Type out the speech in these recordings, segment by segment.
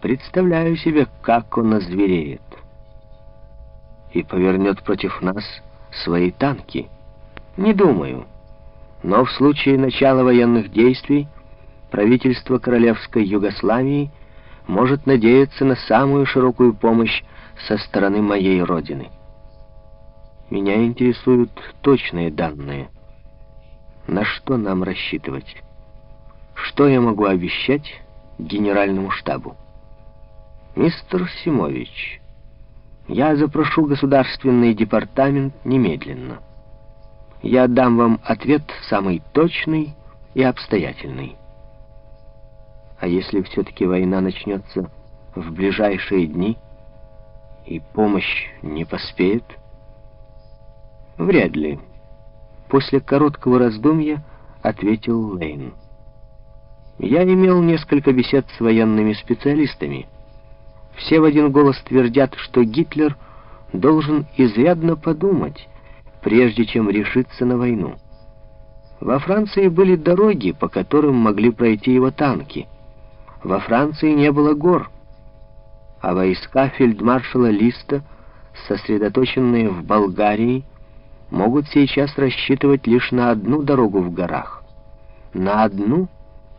Представляю себе, как он озвереет. И повернет против нас свои танки. Не думаю. Но в случае начала военных действий правительство Королевской Югославии может надеяться на самую широкую помощь со стороны моей родины. Меня интересуют точные данные. На что нам рассчитывать? Что я могу обещать генеральному штабу? Мистер Симович, я запрошу государственный департамент немедленно. Я дам вам ответ самый точный и обстоятельный. А если все-таки война начнется в ближайшие дни, и помощь не поспеет? Вряд ли. После короткого раздумья ответил Лейн. Я имел несколько бесед с военными специалистами. Все в один голос твердят, что Гитлер должен изрядно подумать, прежде чем решиться на войну. Во Франции были дороги, по которым могли пройти его танки. Во Франции не было гор, а войска фельдмаршала Листа, сосредоточенные в Болгарии, могут сейчас рассчитывать лишь на одну дорогу в горах. На одну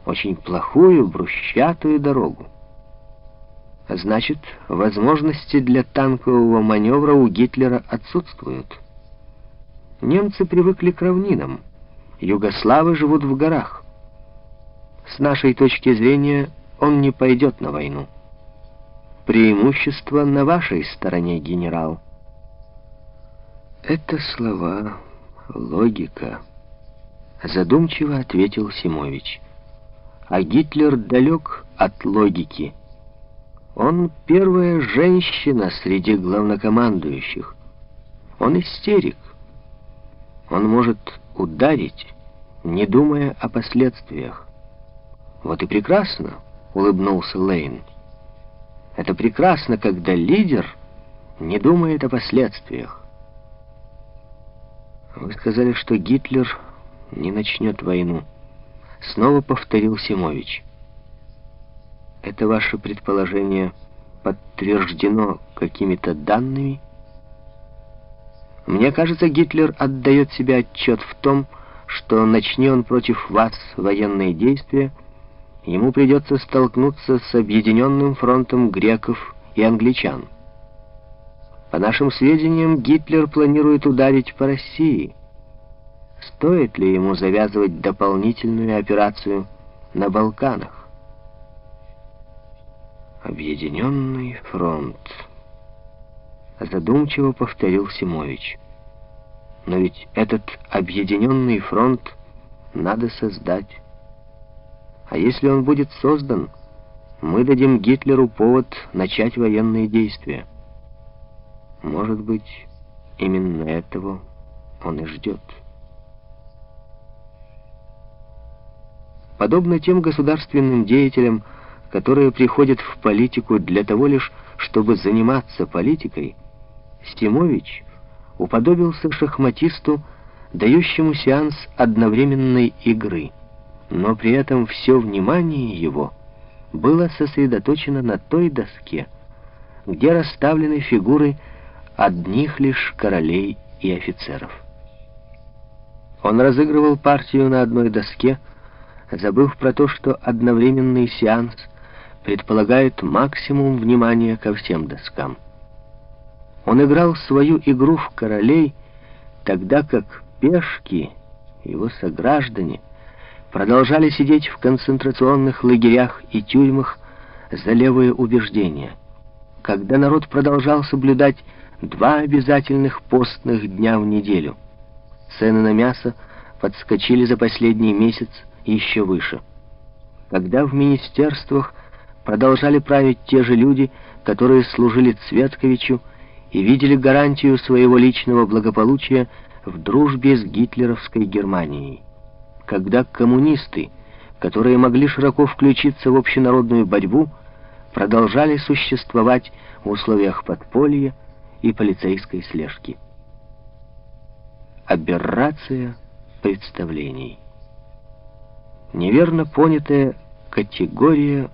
очень плохую брусчатую дорогу. Значит, возможности для танкового маневра у Гитлера отсутствуют. Немцы привыкли к равнинам. Югославы живут в горах. С нашей точки зрения, он не пойдет на войну. Преимущество на вашей стороне, генерал. Это слова, логика. Задумчиво ответил Симович. А Гитлер далек от логики. Он первая женщина среди главнокомандующих. Он истерик. Он может ударить, не думая о последствиях. Вот и прекрасно, улыбнулся Лейн. Это прекрасно, когда лидер не думает о последствиях. Вы сказали, что Гитлер не начнет войну. Снова повторил Симович. Это ваше предположение подтверждено какими-то данными? Мне кажется, Гитлер отдает себе отчет в том, что начни он против вас военные действия, ему придется столкнуться с объединенным фронтом греков и англичан. По нашим сведениям, Гитлер планирует ударить по России. Стоит ли ему завязывать дополнительную операцию на Балканах? Объединенный фронт. Задумчиво повторил Симович. Но ведь этот объединенный фронт надо создать. А если он будет создан, мы дадим Гитлеру повод начать военные действия. Может быть, именно этого он и ждет. Подобно тем государственным деятелям, которые приходят в политику для того лишь, чтобы заниматься политикой, Стимович уподобился шахматисту, дающему сеанс одновременной игры, но при этом все внимание его было сосредоточено на той доске, где расставлены фигуры одних лишь королей и офицеров. Он разыгрывал партию на одной доске, забыв про то, что одновременный сеанс предполагает максимум внимания ко всем доскам. Он играл свою игру в королей, тогда как пешки, его сограждане, продолжали сидеть в концентрационных лагерях и тюрьмах за левые убеждения. Когда народ продолжал соблюдать два обязательных постных дня в неделю, цены на мясо подскочили за последний месяц еще выше. Когда в министерствах продолжали править те же люди, которые служили Цветковичу и видели гарантию своего личного благополучия в дружбе с гитлеровской Германией. Когда коммунисты, которые могли широко включиться в общенародную борьбу, продолжали существовать в условиях подполья и полицейской слежки. Аберрация представлений. Неверно понятая категория